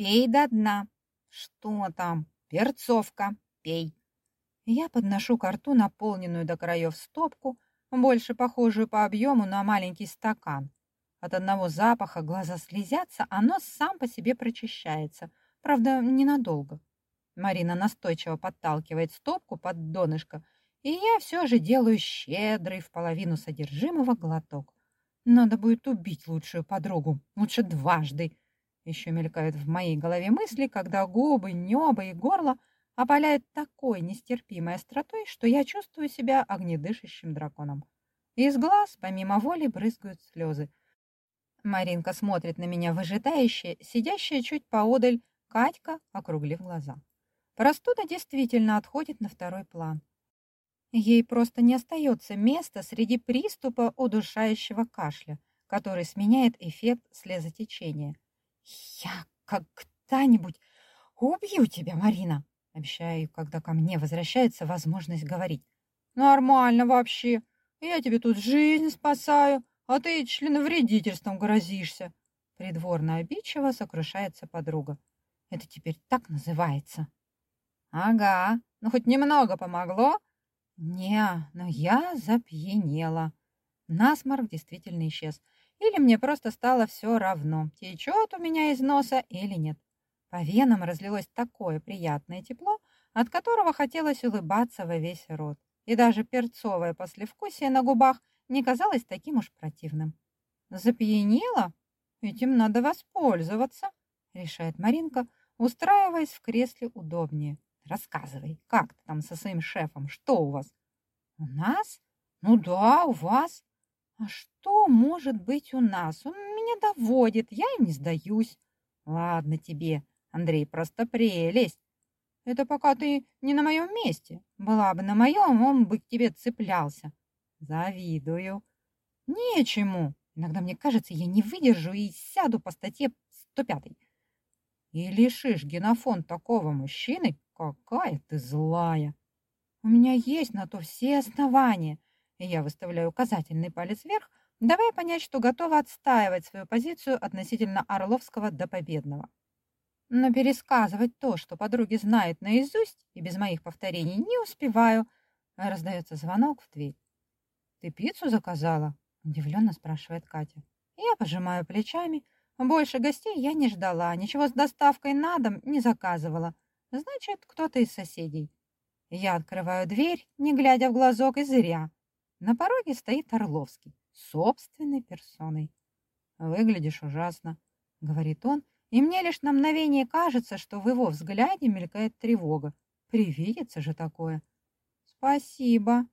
пей до дна. Что там? Перцовка. Пей. Я подношу к рту наполненную до краев стопку, больше похожую по объему на маленький стакан. От одного запаха глаза слезятся, а нос сам по себе прочищается. Правда, ненадолго. Марина настойчиво подталкивает стопку под донышко, и я все же делаю щедрый в половину содержимого глоток. Надо будет убить лучшую подругу, лучше дважды. Еще мелькают в моей голове мысли, когда губы, небо и горло опаляет такой нестерпимой остротой, что я чувствую себя огнедышащим драконом. Из глаз, помимо воли, брызгают слезы. Маринка смотрит на меня выжидающе, сидящая чуть поодаль, Катька, округлив глаза. Простуда действительно отходит на второй план. Ей просто не остается места среди приступа удушающего кашля, который сменяет эффект слезотечения. «Я когда-нибудь убью тебя, Марина!» Обещаю, когда ко мне возвращается возможность говорить. «Нормально вообще. Я тебе тут жизнь спасаю, а ты членовредительством грозишься!» Придворно обидчиво сокрушается подруга. «Это теперь так называется!» «Ага, ну хоть немного помогло?» «Не, но я запьянела». Насморк действительно исчез. Или мне просто стало все равно, течет у меня из носа или нет. По венам разлилось такое приятное тепло, от которого хотелось улыбаться во весь рот. И даже перцовое послевкусие на губах не казалось таким уж противным. «Запьянела? Этим надо воспользоваться», — решает Маринка, устраиваясь в кресле удобнее. Рассказывай, как ты там со своим шефом? Что у вас? У нас? Ну да, у вас. А что может быть у нас? Он меня доводит, я им не сдаюсь. Ладно тебе, Андрей, просто прелесть. Это пока ты не на моем месте. Была бы на моем, он бы к тебе цеплялся. Завидую. Нечему. Иногда мне кажется, я не выдержу и сяду по статье 105. И лишишь генофонд такого мужчины, какая ты злая. У меня есть на то все основания. Я выставляю указательный палец вверх, давая понять, что готова отстаивать свою позицию относительно Орловского до победного. Но пересказывать то, что подруги знают наизусть, и без моих повторений не успеваю. Раздается звонок в дверь. «Ты пиццу заказала?» – удивленно спрашивает Катя. Я пожимаю плечами – больше гостей я не ждала, ничего с доставкой на дом не заказывала. Значит, кто-то из соседей. Я открываю дверь, не глядя в глазок, и зря. На пороге стоит Орловский, собственной персоной. «Выглядишь ужасно», — говорит он, и мне лишь на мгновение кажется, что в его взгляде мелькает тревога. Привидится же такое. «Спасибо».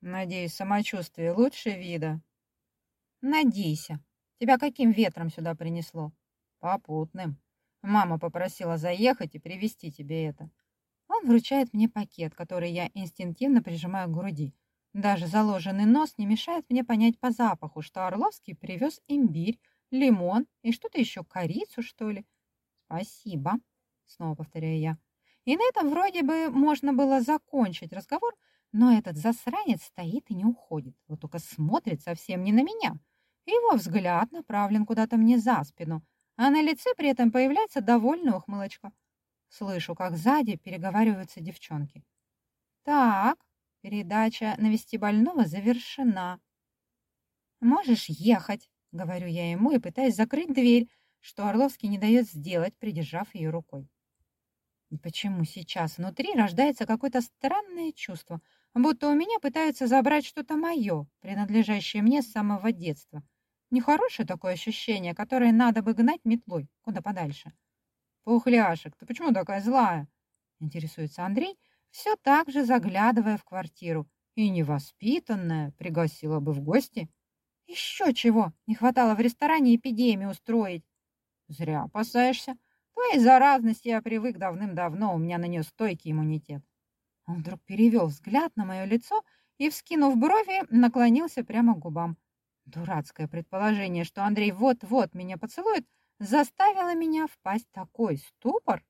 «Надеюсь, самочувствие лучше вида?» «Надейся», Тебя каким ветром сюда принесло? Попутным. Мама попросила заехать и привезти тебе это. Он вручает мне пакет, который я инстинктивно прижимаю к груди. Даже заложенный нос не мешает мне понять по запаху, что Орловский привез имбирь, лимон и что-то еще, корицу, что ли. Спасибо, снова повторяю я. И на этом вроде бы можно было закончить разговор, но этот засранец стоит и не уходит. Вот только смотрит совсем не на меня, его взгляд направлен куда-то мне за спину, а на лице при этом появляется довольная ухмылочка. Слышу, как сзади переговариваются девчонки. «Так, передача «Навести больного» завершена». «Можешь ехать», — говорю я ему и пытаюсь закрыть дверь, что Орловский не дает сделать, придержав ее рукой. И почему сейчас внутри рождается какое-то странное чувство, будто у меня пытаются забрать что-то мое, принадлежащее мне с самого детства — Нехорошее такое ощущение, которое надо бы гнать метлой куда подальше. «Пухляшек, ты почему такая злая?» Интересуется Андрей, все так же заглядывая в квартиру. И невоспитанная пригласила бы в гости. Еще чего, не хватало в ресторане эпидемию устроить. Зря опасаешься. Твоей заразности я привык давным-давно, у меня на нее стойкий иммунитет. Он вдруг перевел взгляд на мое лицо и, вскинув брови, наклонился прямо к губам. Дурацкое предположение, что Андрей вот-вот меня поцелует, заставило меня впасть в такой ступор,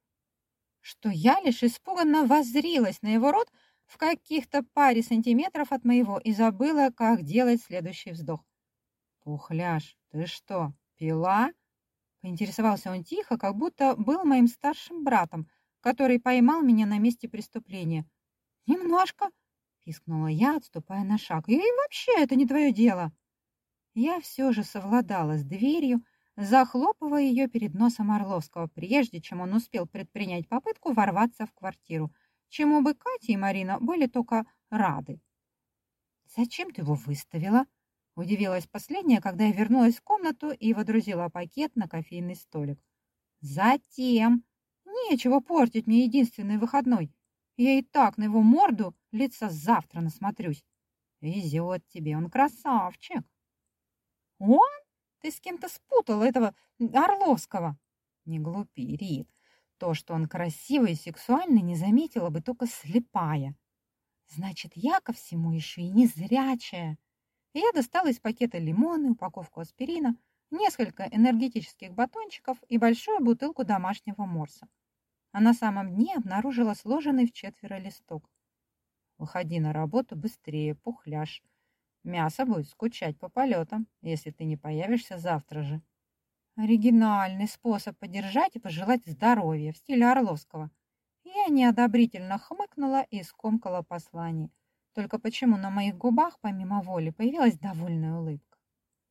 что я лишь испуганно воззрилась на его рот в каких-то паре сантиметров от моего и забыла, как делать следующий вздох. «Пухляш, ты что, пила?» Поинтересовался он тихо, как будто был моим старшим братом, который поймал меня на месте преступления. «Немножко», — пискнула я, отступая на шаг. «И вообще это не твое дело». Я все же совладала с дверью, захлопывая ее перед носом Орловского, прежде чем он успел предпринять попытку ворваться в квартиру, чему бы Катя и Марина были только рады. «Зачем ты его выставила?» — удивилась последняя, когда я вернулась в комнату и водрузила пакет на кофейный столик. «Затем! Нечего портить мне единственный выходной. Я и так на его морду лица завтра насмотрюсь. Везет тебе, он красавчик!» «Он? Ты с кем-то спутал этого Орловского?» «Не глупи, Рит. То, что он красивый и сексуальный, не заметила бы только слепая. Значит, я ко всему еще и не зрячая. И я достала из пакета лимоны, упаковку аспирина, несколько энергетических батончиков и большую бутылку домашнего морса. А на самом дне обнаружила сложенный в четверо листок. Выходи на работу быстрее, пухляш. Мясо будет скучать по полетам, если ты не появишься завтра же. Оригинальный способ поддержать и пожелать здоровья в стиле Орловского. Я неодобрительно хмыкнула и скомкала послание. Только почему на моих губах, помимо воли, появилась довольная улыбка?